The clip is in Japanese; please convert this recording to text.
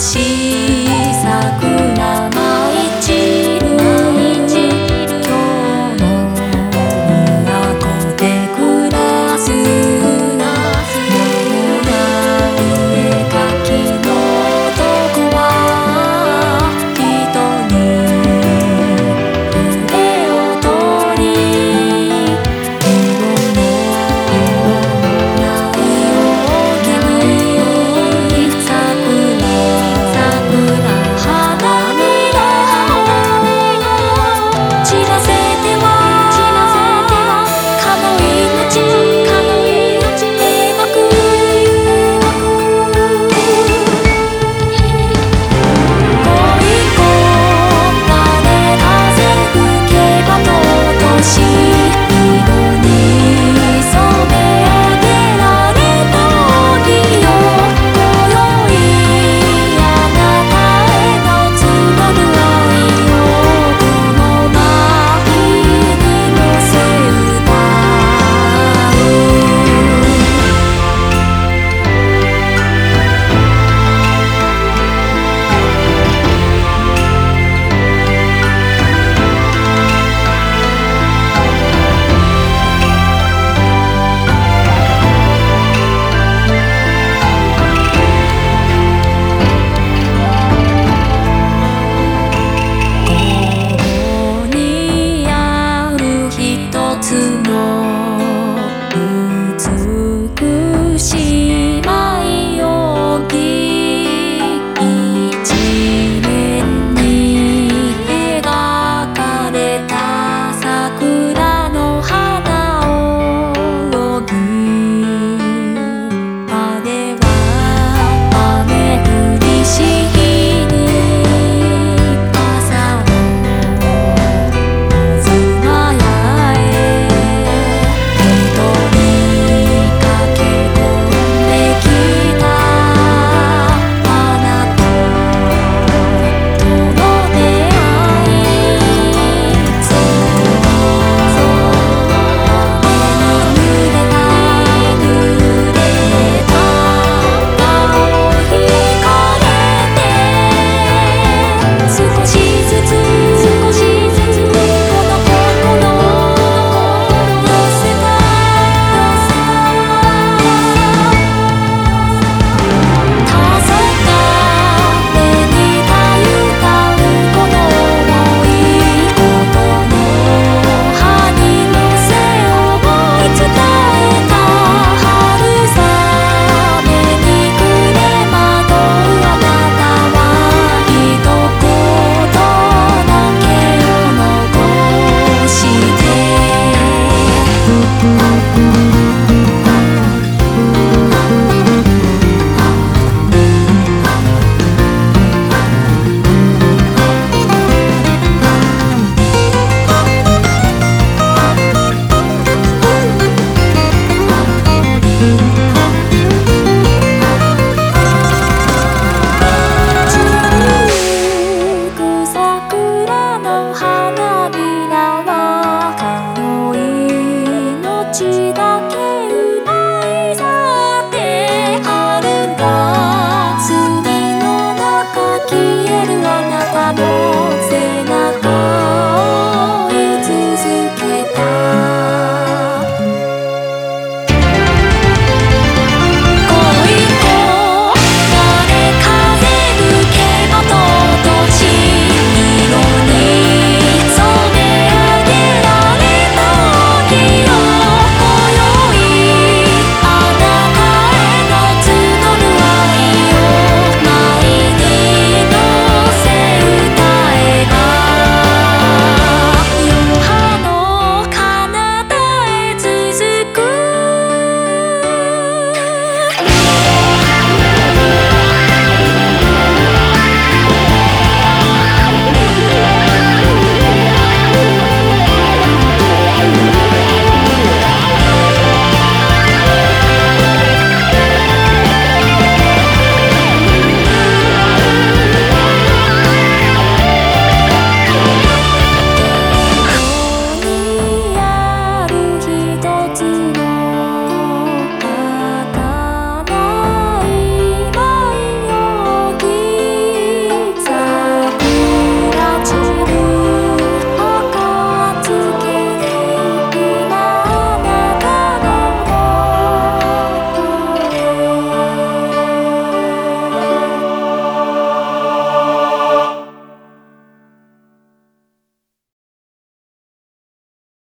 し